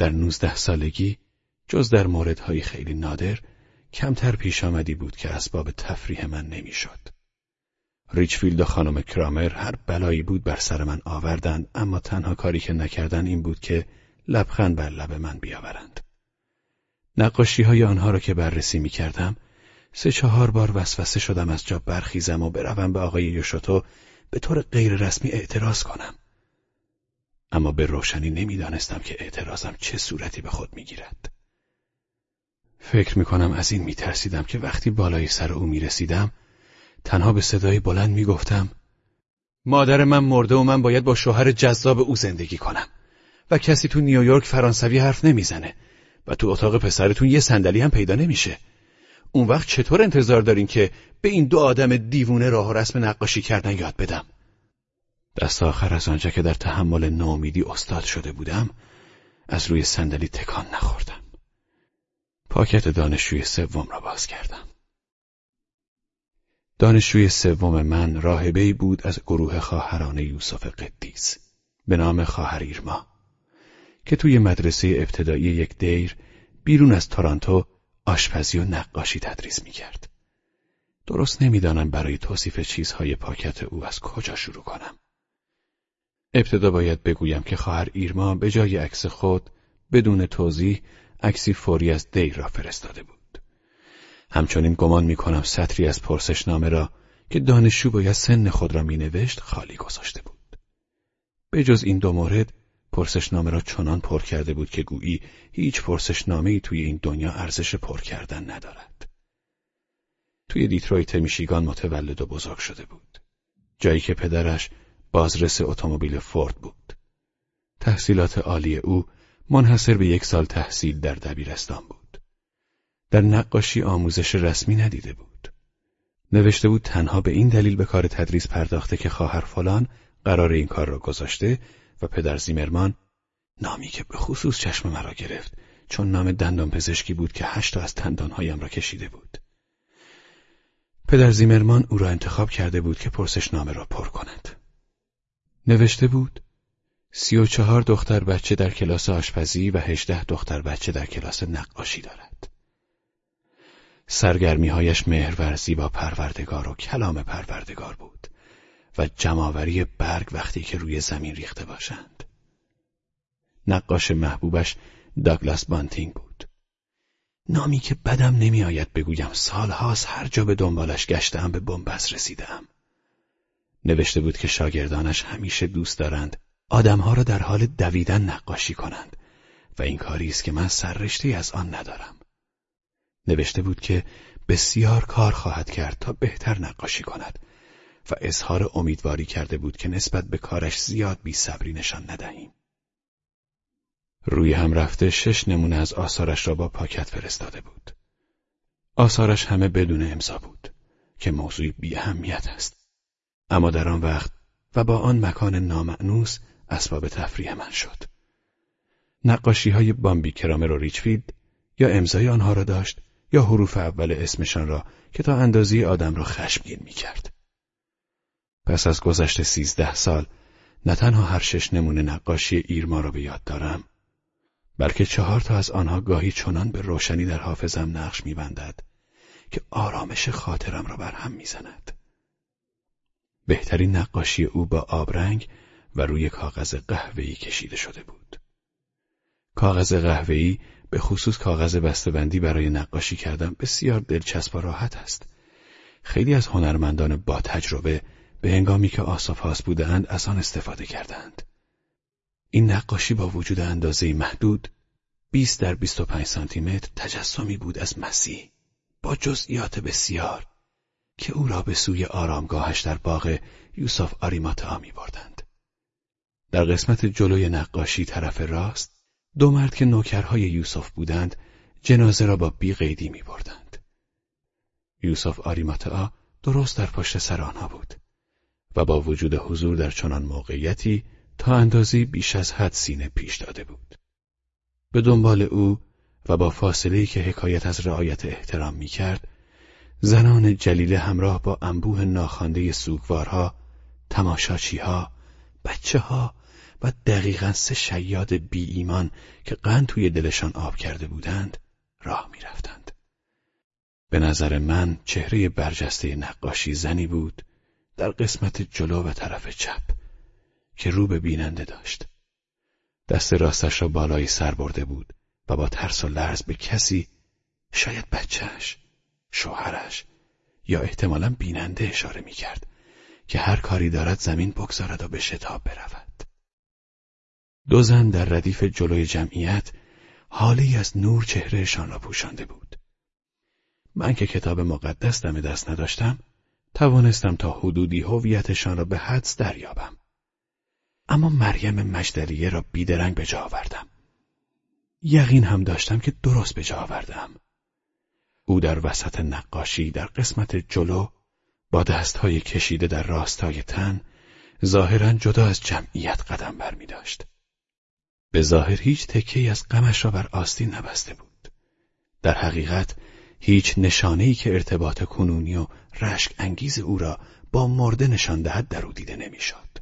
در نوزده سالگی جز در موردهای خیلی نادر کمتر پیش آمدی بود که اسباب تفریح من نمی‌شد. ریچفیلد و خانم کرامر هر بلایی بود بر سر من آوردند اما تنها کاری که نکردن این بود که لبخند بر لب من بیاورند. نقاشی های آنها را که بررسی می کردم سه چهار بار وسوسه شدم از جا برخیزم و بروم به آقای یوشوتو به طور غیر رسمی اعتراض کنم. اما به روشنی نمی‌دانستم که اعتراضم چه صورتی به خود می‌گیرد. فکر می‌کنم از این میترسیدم که وقتی بالای سر او می‌رسیدم تنها به صدای بلند می‌گفتم مادر من مرده و من باید با شوهر جذاب او زندگی کنم و کسی تو نیویورک فرانسوی حرف نمی‌زنه و تو اتاق پسرتون یه صندلی هم پیدا نمیشه اون وقت چطور انتظار دارین که به این دو آدم دیوونه راه و رسم نقاشی کردن یاد بدم دست آخر از آنجا که در تحمل ناامیدی استاد شده بودم از روی صندلی تکان نخوردم پاکت دانشجوی سوم را باز کردم دانشجوی سوم من راهبه بود از گروه خواهران یوسف قدیس به نام خواهر ایرما که توی مدرسه ابتدایی یک دیر بیرون از تورانتو آشپزی و نقاشی تدریس می‌کرد. درست نمی‌دانم برای توصیف چیزهای پاکت او از کجا شروع کنم. ابتدا باید بگویم که خواهر ایرما به جای عکس خود بدون توضیح عکسی فوری از دیر را فرستاده بود. همچنین گمان می کنم سطری از پرسشنامه را که دانشجو باید سن خود را می نوشت خالی گذاشته بود. به جز این دو مورد پرسشنامه را چنان پر کرده بود که گویی هیچ پرسشنامه ای توی این دنیا ارزش پر کردن ندارد. توی دیترویت میشیگان متولد و بزرگ شده بود. جایی که پدرش بازرس اتومبیل فورد بود. تحصیلات عالی او منحصر به یک سال تحصیل در دبیرستان بود. در نقاشی آموزش رسمی ندیده بود. نوشته بود تنها به این دلیل به کار تدریس پرداخته که خواهر فلان قرار این کار را گذاشته و پدر زیمرمان نامی که به خصوص چشم مرا گرفت چون نام دندان پزشکی بود که هشتا از تندانهایم را کشیده بود. پدر زیمرمان او را انتخاب کرده بود که پرسش نامه را پر کند. نوشته بود سی و چهار دختر بچه در کلاس آشپزی و هجده دختر بچه در کلاس نقاشی دارد. سرگرمیهایش مهرورزی با پروردگار و کلام پروردگار بود و جماوری برگ وقتی که روی زمین ریخته باشند. نقاش محبوبش داگلاس بانتینگ بود. نامی که بدم نمیآید بگویم سالهاست هر جا به دنبالش گشتم به بنبست رسیدم. نوشته بود که شاگردانش همیشه دوست دارند آدمها را در حال دویدن نقاشی کنند و این کاری است که من سررشته از آن ندارم. نوشته بود که بسیار کار خواهد کرد تا بهتر نقاشی کند و اظهار امیدواری کرده بود که نسبت به کارش زیاد بی صبری نشان ندهیم. روی هم رفته شش نمونه از آثارش را با پاکت فرستاده بود. آثارش همه بدون امضا بود که موضوعی بی اهمیت است. اما در آن وقت و با آن مکان نامعنوس اسباب تفریح من شد. نقاشی های بامبی کرامر و ریچفیلد یا امضای آنها را داشت یا حروف اول اسمشان را که تا اندازی آدم را خشمگین می کرد. پس از گذشت سیزده سال نه تنها هر شش نمونه نقاشی ایرما را به یاد دارم بلکه چهار تا از آنها گاهی چنان به روشنی در حافظم نقش میبندد که آرامش خاطرم را بر هم می‌زند. بهترین نقاشی او با آبرنگ و روی کاغذ قهوه‌ای کشیده شده بود. کاغذ قهوه‌ای به خصوص کاغذ بسته‌بندی برای نقاشی کردن بسیار دلچسب و راحت است. خیلی از هنرمندان با تجربه به هنگامی که آسافاس بودند از آن استفاده کردند. این نقاشی با وجود اندازه محدود 20 در 25 سانتی متر تجسمی بود از مسیح با جزئیات بسیار که او را به سوی آرامگاهش در باغ یوسف آریماتا می بردند. در قسمت جلوی نقاشی طرف راست دو مرد که نوکرهای یوسف بودند جنازه را با بی قیدی می بردند. یوسف آریماتا درست در پشت سر آنها بود و با وجود حضور در چنان موقعیتی تا اندازی بیش از حد سینه پیش داده بود. به دنبال او و با فاصله که حکایت از رعایت احترام می کرد، زنان جلیله همراه با انبوه ناخوانده سوگوارها، تماشاچیها، بچه ها، و دقیقا سه شیاد بی ایمان که قند توی دلشان آب کرده بودند راه می‌رفتند. به نظر من چهره برجسته نقاشی زنی بود در قسمت جلو و طرف چپ که رو به بیننده داشت. دست راستش را بالای سر برده بود و با ترس و لرز به کسی شاید بچهش، شوهرش یا احتمالا بیننده اشاره می کرد که هر کاری دارد زمین بگذارد و به شتاب برود. دو زن در ردیف جلوی جمعیت حالی از نور چهرهشان را پوشانده بود. من که کتاب مقدس دم دست نداشتم، توانستم تا حدودی هویتشان را به حدس دریابم. اما مریم مجدلیه را بیدرنگ به جا آوردم. یقین هم داشتم که درست به جا آوردم. او در وسط نقاشی در قسمت جلو با دستهای کشیده در راستای تن ظاهرا جدا از جمعیت قدم بر می داشت. به ظاهر هیچ تکه از غمش را بر آستین نبسته بود. در حقیقت هیچ نشانه که ارتباط کنونی و رشک انگیز او را با مرده نشان دهد در او دیده نمی‌شد.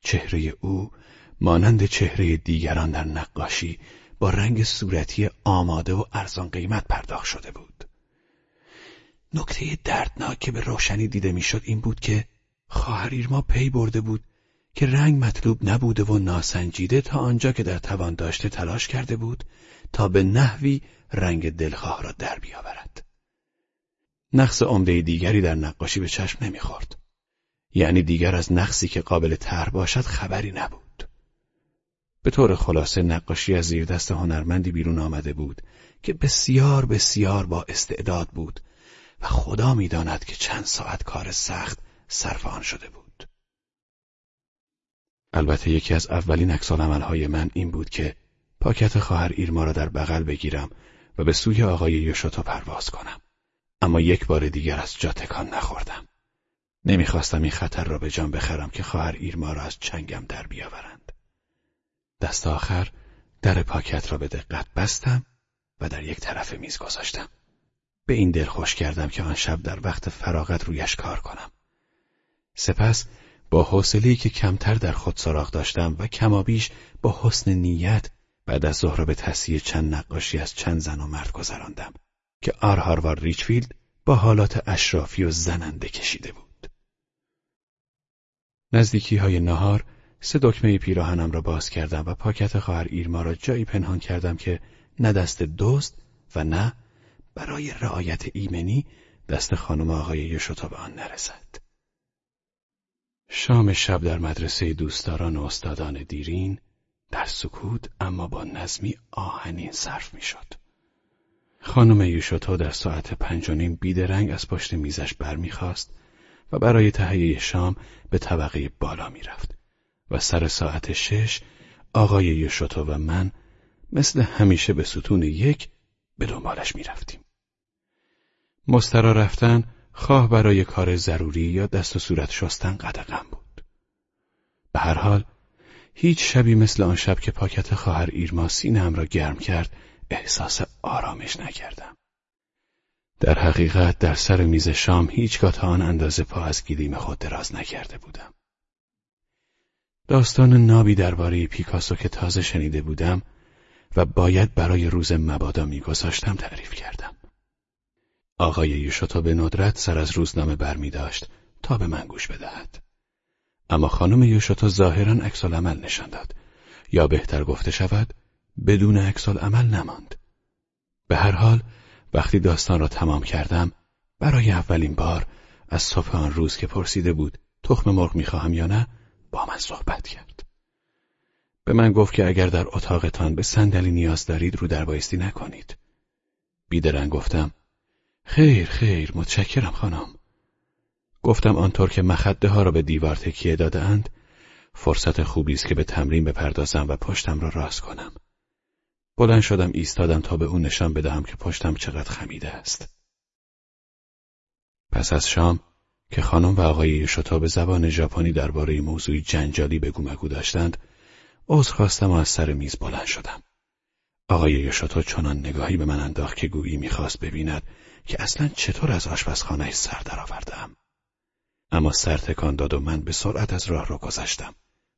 چهره او مانند چهره دیگران در نقاشی با رنگ صورتی آماده و ارزان قیمت پرداخت شده بود. نکته دردناک که به روشنی دیده می‌شد این بود که خواهر ایرما پی برده بود که رنگ مطلوب نبوده و ناسنجیده تا آنجا که در توان داشته تلاش کرده بود تا به نحوی رنگ دلخواه را در بیاورد. نقص عمده دیگری در نقاشی به چشم نمی‌خورد. یعنی دیگر از نقصی که قابل طرح باشد خبری نبود. به طور خلاصه نقاشی از زیر دست هنرمندی بیرون آمده بود که بسیار بسیار با استعداد بود و خدا می‌داند که چند ساعت کار سخت صرف آن شده بود. البته یکی از اولین عملهای من این بود که پاکت خواهر ایرما را در بغل بگیرم و به سوی آقای یوشوتو پرواز کنم. اما یک بار دیگر از جا تکان نخوردم. نمی‌خواستم این خطر را به جان بخرم که خواهر ایرما را از چنگم در بیاورند. دست آخر در پاکت را به دقت بستم و در یک طرف میز گذاشتم. به این دل خوش کردم که آن شب در وقت فراغت رویش کار کنم. سپس با حوصله‌ای که کمتر در خود سراغ داشتم و کمابیش با حسن نیت بعد از ظهر به تصحیح چند نقاشی از چند زن و مرد گذراندم که آر هوارد ریجفیلد با حالات اشرافی و زننده کشیده بود. نزدیکی های نهار سه دکمه پیراهنم را باز کردم و پاکت خواهر ایرما را جایی پنهان کردم که نه دست دوست و نه برای رعایت ایمنی دست خانم آقای یشوتا به آن نرسد. شام شب در مدرسه دوستداران و استادان دیرین در سکوت اما با نظمی آهنین صرف می‌شد. خانم یوشوتو در ساعت پنج و نیم بیدرنگ از پشت میزش برمیخواست و برای تهیه شام به طبقه بالا می‌رفت و سر ساعت شش آقای یوشوتو و من مثل همیشه به ستون یک به دنبالش می‌رفتیم. مسترا رفتن خواه برای کار ضروری یا دست و صورت شستن قدقم بود. به هر حال هیچ شبی مثل آن شب که پاکت خواهر ایرما سینم را گرم کرد احساس آرامش نکردم. در حقیقت در سر میز شام هیچگاه تا آن اندازه پا از گیلیم خود دراز نکرده بودم. داستان نابی درباره پیکاسو که تازه شنیده بودم و باید برای روز مبادا میگذاشتم تعریف کردم. آقای یوشوتو به ندرت سر از روزنامه بر می داشت تا به من گوش بدهد. اما خانم یوشوتو ظاهرا عکس عمل نشان داد یا بهتر گفته شود بدون عکس عمل نماند. به هر حال وقتی داستان را تمام کردم برای اولین بار از صبح آن روز که پرسیده بود تخم مرغ می‌خواهم یا نه صحبت کرد. به من گفت که اگر در اتاقتان به صندلی نیاز دارید رو در بایستی نکنید. بیدرنگ گفتم خیر خیر متشکرم خانم. گفتم آنطور که مخده ها را به دیوار تکیه دادهاند فرصت خوبی است که به تمرین بپردازم و پشتم را راست کنم. بلند شدم ایستادم تا به اون نشان بدهم که پشتم چقدر خمیده است. پس از شام که خانم و آقای شتا به زبان ژاپنی درباره موضوعی جنجالی بگو مگو داشتند، عذر خواستم و از سر میز بلند شدم. آقای یوشاتو چنان نگاهی به من انداخت که گویی می‌خواست ببیند که اصلا چطور از آشپزخانه سر درآوردم. اما سر تکان داد و من به سرعت از راه را گذشتم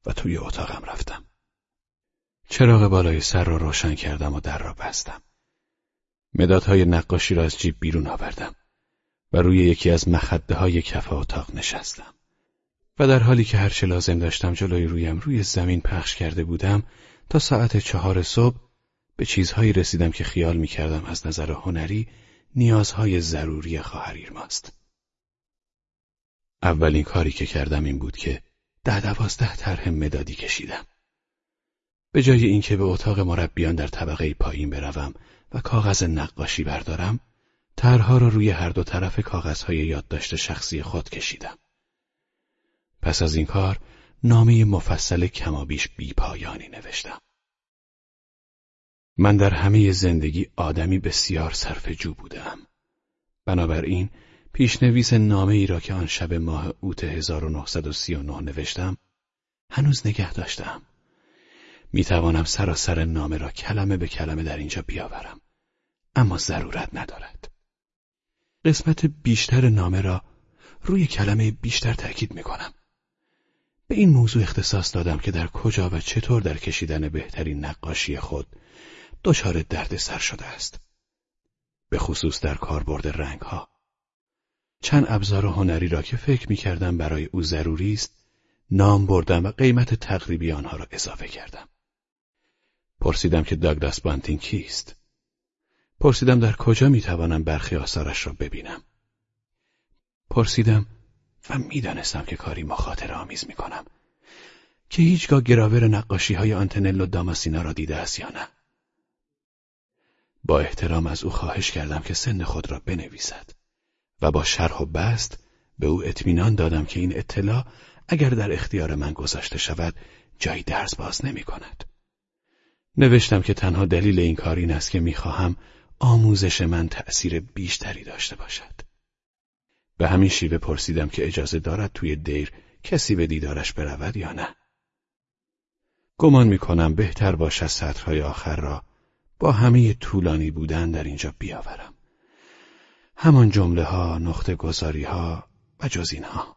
و توی اتاقم رفتم. چراغ بالای سر را روشن کردم و در را بستم. مدادهای نقاشی را از جیب بیرون آوردم و روی یکی از مخده های کف اتاق نشستم. و در حالی که هرچه لازم داشتم جلوی رویم روی زمین پخش کرده بودم تا ساعت چهار صبح به چیزهایی رسیدم که خیال می کردم از نظر هنری نیازهای ضروری خواهر ماست. اولین کاری که کردم این بود که ده دوازده طرح مدادی کشیدم. به جای اینکه به اتاق مربیان در طبقه پایین بروم و کاغذ نقاشی بردارم، طرحها را روی هر دو طرف کاغذهای یادداشت شخصی خود کشیدم. پس از این کار نامه مفصل کمابیش بیپایانی نوشتم. من در همه زندگی آدمی بسیار صرف جو بودم. بنابراین پیشنویس نامه ای را که آن شب ماه اوت 1939 نوشتم هنوز نگه داشتم. می توانم سراسر نامه را کلمه به کلمه در اینجا بیاورم. اما ضرورت ندارد. قسمت بیشتر نامه را روی کلمه بیشتر تأکید می کنم. به این موضوع اختصاص دادم که در کجا و چطور در کشیدن بهترین نقاشی خود دچار درد سر شده است. به خصوص در کاربرد رنگ ها. چند ابزار هنری را که فکر می کردم برای او ضروری است نام بردم و قیمت تقریبی آنها را اضافه کردم. پرسیدم که داگلاس بانتین کیست؟ پرسیدم در کجا می توانم برخی آثارش را ببینم. پرسیدم و می‌دانستم که کاری مخاطر آمیز می کنم که هیچگاه گراور نقاشی های آنتنلو داماسینا را دیده است یا نه. با احترام از او خواهش کردم که سن خود را بنویسد و با شرح و بست به او اطمینان دادم که این اطلاع اگر در اختیار من گذاشته شود جایی درس باز نمی کند. نوشتم که تنها دلیل این کار این است که می‌خواهم آموزش من تأثیر بیشتری داشته باشد. به همین شیوه پرسیدم که اجازه دارد توی دیر کسی به دیدارش برود یا نه. گمان می‌کنم بهتر باشد سطرهای آخر را با همه طولانی بودن در اینجا بیاورم. همان جمله ها، نقطه گذاری ها و جز اینها.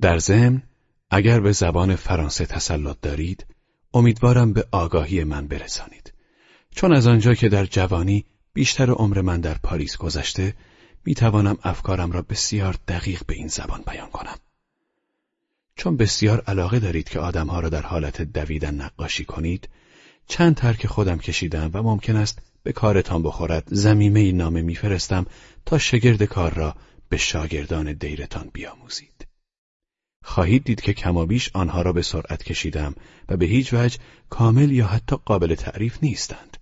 در ضمن اگر به زبان فرانسه تسلط دارید امیدوارم به آگاهی من برسانید چون از آنجا که در جوانی بیشتر عمر من در پاریس گذشته می توانم افکارم را بسیار دقیق به این زبان بیان کنم چون بسیار علاقه دارید که آدمها را در حالت دویدن نقاشی کنید چند ترک خودم کشیدم و ممکن است به کارتان بخورد زمیمه نامه میفرستم تا شگرد کار را به شاگردان دیرتان بیاموزید. خواهید دید که کمابیش آنها را به سرعت کشیدم و به هیچ وجه کامل یا حتی قابل تعریف نیستند.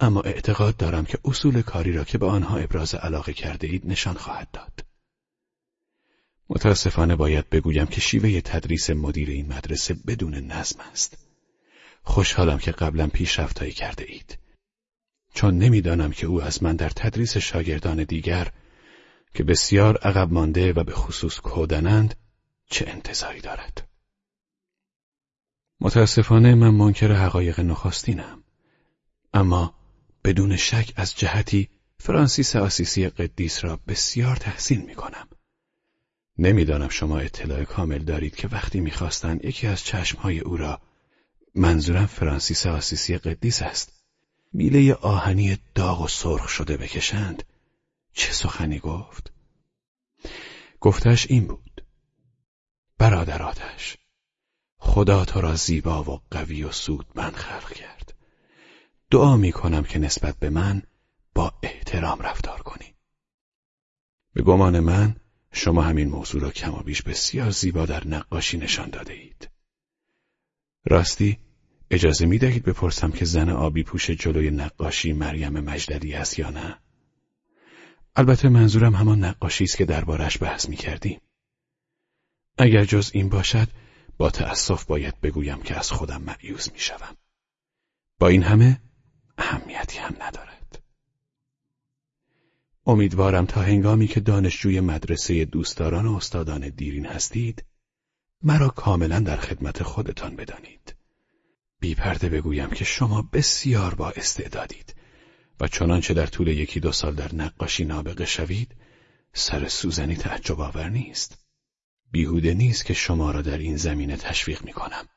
اما اعتقاد دارم که اصول کاری را که به آنها ابراز علاقه کرده اید نشان خواهد داد. متاسفانه باید بگویم که شیوه تدریس مدیر این مدرسه بدون نظم است. خوشحالم که قبلا پیشرفتهایی کرده اید. چون نمی‌دانم که او از من در تدریس شاگردان دیگر که بسیار عقب مانده و به خصوص کودنند چه انتظاری دارد. متاسفانه من منکر حقایق نخستینم. اما بدون شک از جهتی فرانسیس آسیسی قدیس را بسیار تحسین می کنم. نمی‌دانم شما اطلاع کامل دارید که وقتی می‌خواستند یکی از چشمهای او را منظورم فرانسیس آسیسی قدیس است میله آهنی داغ و سرخ شده بکشند چه سخنی گفت؟ گفتش این بود. برادراتش خدا تو را زیبا و قوی و من خلق کرد. دعا می کنم که نسبت به من با احترام رفتار کنی به گمان من شما همین موضوع را کم و بیش بسیار زیبا در نقاشی نشان داده اید راستی اجازه می دهید بپرسم که زن آبی پوش جلوی نقاشی مریم مجددی است یا نه؟ البته منظورم همان نقاشی است که دربارش بحث می کردیم. اگر جز این باشد با تأسف باید بگویم که از خودم معیوز می شوم. با این همه اهمیتی هم ندارد. امیدوارم تا هنگامی که دانشجوی مدرسه دوستداران و استادان دیرین هستید مرا کاملا در خدمت خودتان بدانید. بی پرده بگویم که شما بسیار با استعدادید و چنانچه در طول یکی دو سال در نقاشی نابغه شوید سر سوزنی تعجب آور نیست. بیهوده نیست که شما را در این زمینه تشویق می کنم.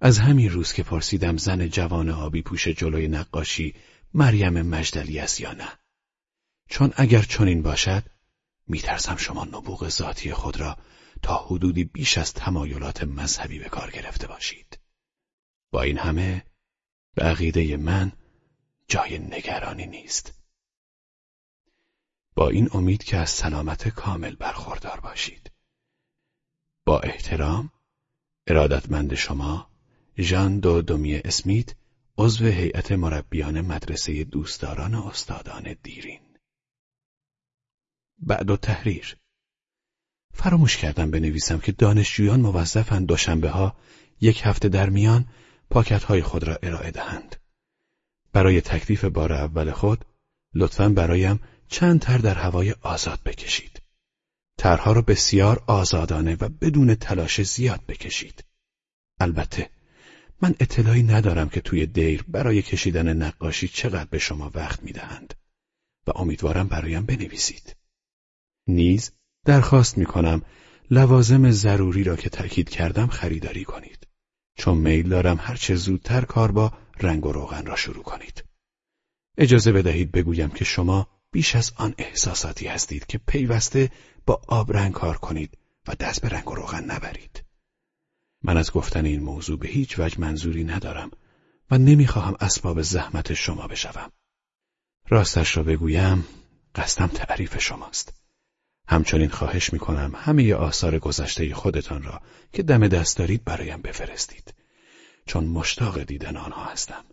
از همین روز که پرسیدم زن جوان آبی پوش جلوی نقاشی مریم مجدلی است یا نه. چون اگر چنین باشد میترسم شما نبوغ ذاتی خود را تا حدودی بیش از تمایلات مذهبی به کار گرفته باشید. با این همه به عقیده من جای نگرانی نیست. با این امید که از سلامت کامل برخوردار باشید. با احترام ارادتمند شما ژان دو دومی اسمیت عضو هیئت مربیان مدرسه دوستداران استادان دیرین بعد و تحریر فراموش کردم بنویسم که دانشجویان موظفند دوشنبه ها یک هفته در میان پاکت های خود را ارائه دهند. برای تکلیف بار اول خود لطفا برایم چند تر در هوای آزاد بکشید. ترها را بسیار آزادانه و بدون تلاش زیاد بکشید. البته من اطلاعی ندارم که توی دیر برای کشیدن نقاشی چقدر به شما وقت می‌دهند و امیدوارم برایم بنویسید. نیز درخواست می کنم لوازم ضروری را که تأکید کردم خریداری کنید. چون میل دارم هرچه زودتر کار با رنگ و روغن را شروع کنید. اجازه بدهید بگویم که شما بیش از آن احساساتی هستید که پیوسته با آب رنگ کار کنید و دست به رنگ و روغن نبرید. من از گفتن این موضوع به هیچ وجه منظوری ندارم و نمی‌خواهم اسباب زحمت شما بشوم. راستش را بگویم قصدم تعریف شماست. همچنین خواهش می‌کنم همه آثار گذشته خودتان را که دم دست دارید برایم بفرستید. چون مشتاق دیدن آنها هستم.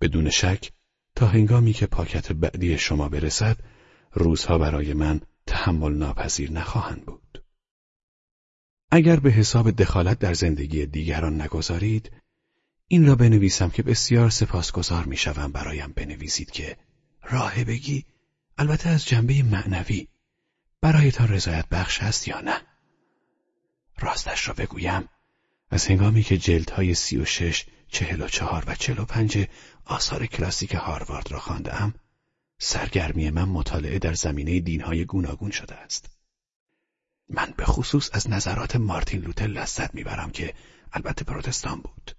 بدون شک تا هنگامی که پاکت بعدی شما برسد روزها برای من تحمل ناپذیر نخواهند بود. اگر به حساب دخالت در زندگی دیگران نگذارید این را بنویسم که بسیار سپاسگزار می‌شوم برایم بنویسید که راهبگی البته از جنبه معنوی برایتان رضایت بخش است یا نه؟ راستش را بگویم از هنگامی که جلدهای سی و شش، چهل و چهار و چهل و پنج آثار کلاسیک هاروارد را خواندم، سرگرمی من مطالعه در زمینه دینهای گوناگون شده است. من به خصوص از نظرات مارتین لوتر لذت می‌برم که البته پروتستان بود.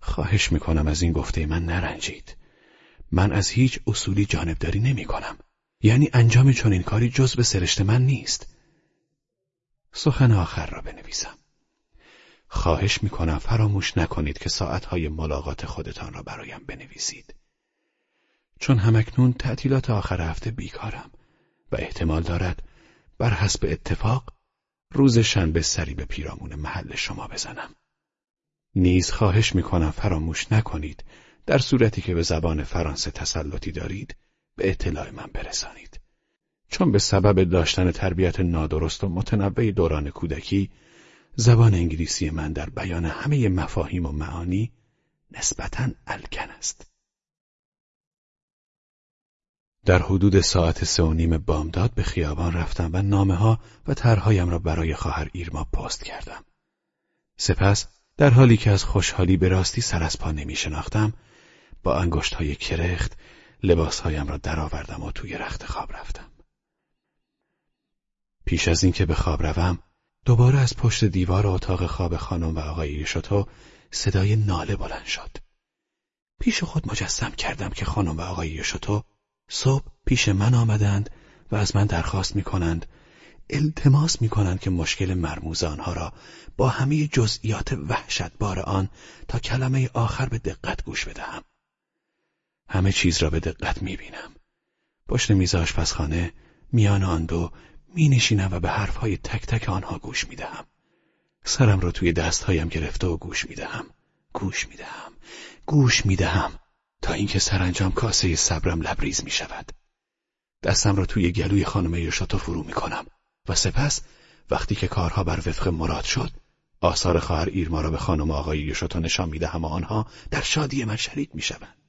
خواهش می‌کنم از این گفته من نرنجید. من از هیچ اصولی جانبداری نمی کنم. یعنی انجام چنین کاری جز به سرشت من نیست. سخن آخر را بنویسم. خواهش می‌کنم فراموش نکنید که ساعتهای ملاقات خودتان را برایم بنویسید. چون همکنون تعطیلات آخر هفته بیکارم و احتمال دارد بر حسب اتفاق روز شنبه سری به پیرامون محل شما بزنم. نیز خواهش می‌کنم فراموش نکنید در صورتی که به زبان فرانسه تسلطی دارید به اطلاع من برسانید. چون به سبب داشتن تربیت نادرست و متنوع دوران کودکی زبان انگلیسی من در بیان همه مفاهیم و معانی نسبتا الکن است. در حدود ساعت سه و نیم بامداد به خیابان رفتم و نامه ها و طرحهایم را برای خواهر ایرما پست کردم. سپس در حالی که از خوشحالی به راستی سر از پا نمی شناختم با انگشت های کرخت لباسهایم را درآوردم و توی رخت خواب رفتم. پیش از اینکه به خواب روم دوباره از پشت دیوار اتاق خواب خانم و آقای یشوتو صدای ناله بلند شد. پیش خود مجسم کردم که خانم و آقای یشوتو صبح پیش من آمدند و از من درخواست می کنند التماس می کنند که مشکل مرموز آنها را با همه جزئیات وحشت بار آن تا کلمه آخر به دقت گوش بدهم. همه چیز را به دقت می بینم. پشت میز آشپزخانه میان آن دو می نشینم و به حرفهای تک تک آنها گوش می دهم. سرم را توی دستهایم گرفته و گوش می دهم. گوش می دهم. گوش می دهم تا اینکه سرانجام کاسه صبرم لبریز می شود. دستم را توی گلوی خانم یوشاتو فرو می کنم و سپس وقتی که کارها بر وفق مراد شد آثار خواهر ایرما را به خانم آقای یوشاتو نشان می دهم و آنها در شادی من شریک می شوند.